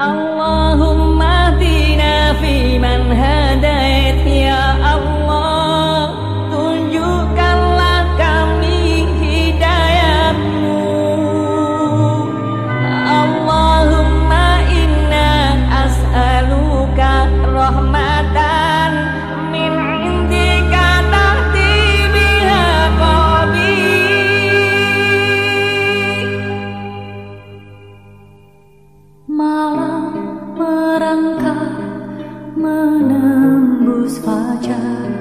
Allah terus fajar